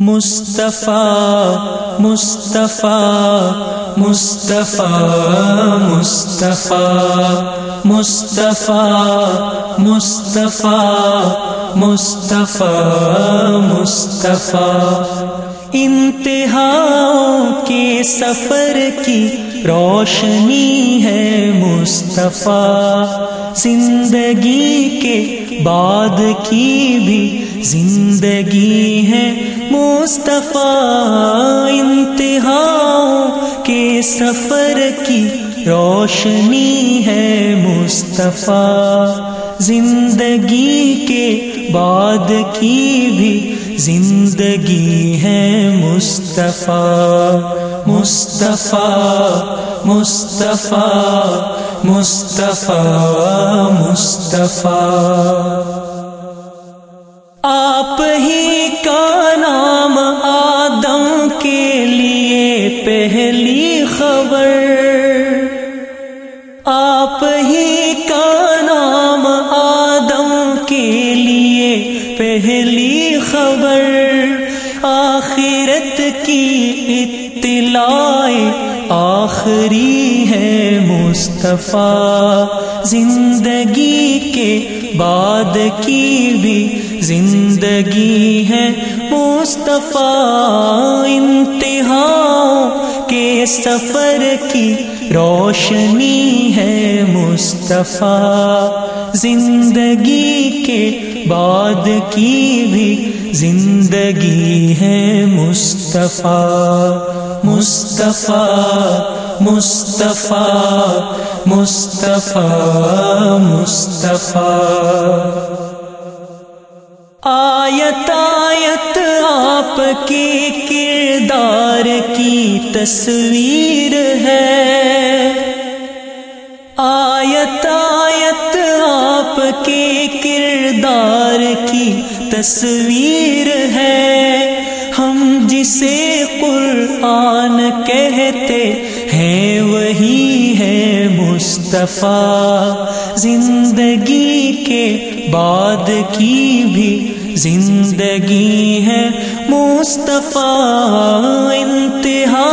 مصطفیٰ مصطفیٰ مصطفیٰ مصطفیٰ مصطفیٰ مصطفیٰ مصطفیٰ مصطفیٰ۔ انتہا کے سفر کی روشنی ہے مصطفیٰ۔ زندگی کے بعد کی بھی زندگی ہے مصطفیٰ انتہا کے سفر کی روشنی ہے مصطفیٰ۔ زندگی کے بعد کی بھی زندگی ہے مصطفیٰ۔ مصطفیٰ مصطفیٰ مصطفیٰ مصطفیٰ۔ آپ ہی پہلی خبر آپ ہی کا نام آدم کے لیے پہلی خبر آخرت کی اطلاع آخری ہے مصطفیٰ زندگی کے بعد کی بھی زندگی ہے مصطفیٰ انتہا کے سفر کی روشنی ہے مصطفیٰ۔ زندگی کے بعد کی بھی زندگی ہے مصطفیٰ۔ مصطفیٰ مصطفیٰ مصطفیٰ مصطفیٰ۔ آیت آیت آپ کے کردار کی تصویر ہے۔ آیت آیت آپ کے کردار کی تصویر ہے۔ ہم جسے قرآن کہتے ہیں، وہی مصطفیٰ زندگی کے بعد کی بھی زندگی ہے مصطفیٰ۔ انتہا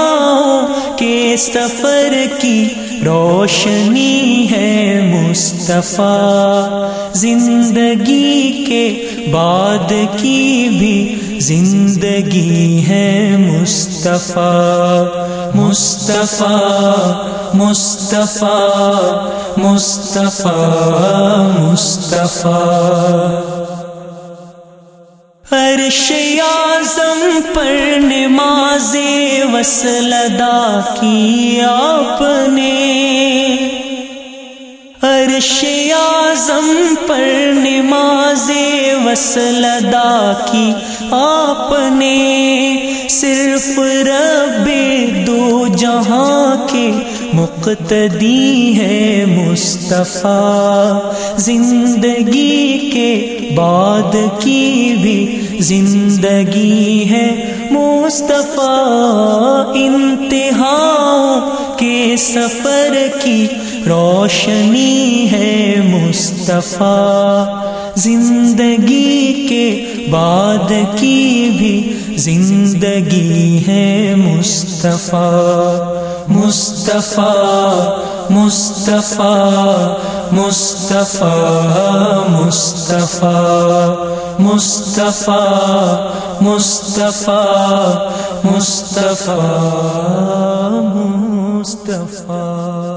کے سفر کی روشنی ہے مصطفیٰ۔ زندگی کے بعد کی بھی زندگی ہے مصطفیٰ مصطفیٰ مصطفیٰ مصطفیٰ مصطفیٰ۔ عرش اعظم پر نماز وصل ادا کی آپ نے۔ عرش اعظم پر نماز وصل ادا کی۔ آپ نے صرف رب دو جہاں کے مقتدی ہے مصطفیٰ۔ زندگی کے بعد کی بھی زندگی ہے مصطفیٰ۔ انتہا کے سفر کی روشنی ہے مصطفیٰ۔ زندگی کے بعد کی بھی زندگی ہے مصطفیٰ۔ مصطفیٰ مصطفیٰ مصطفیٰ مصطفیٰ۔ مصطفیٰ مصطفیٰ مصطفیٰ مصطفیٰ۔